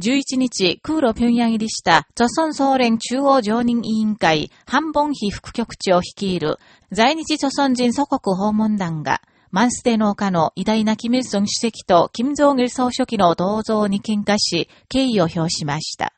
11日、空路平壌入りした、著村総連中央常任委員会、半本被副局長率いる、在日著村人祖国訪問団が、マンステ農家の偉大なキム・イソン主席とキム・ジョン・ル総書記の銅像に喧嘩し、敬意を表しました。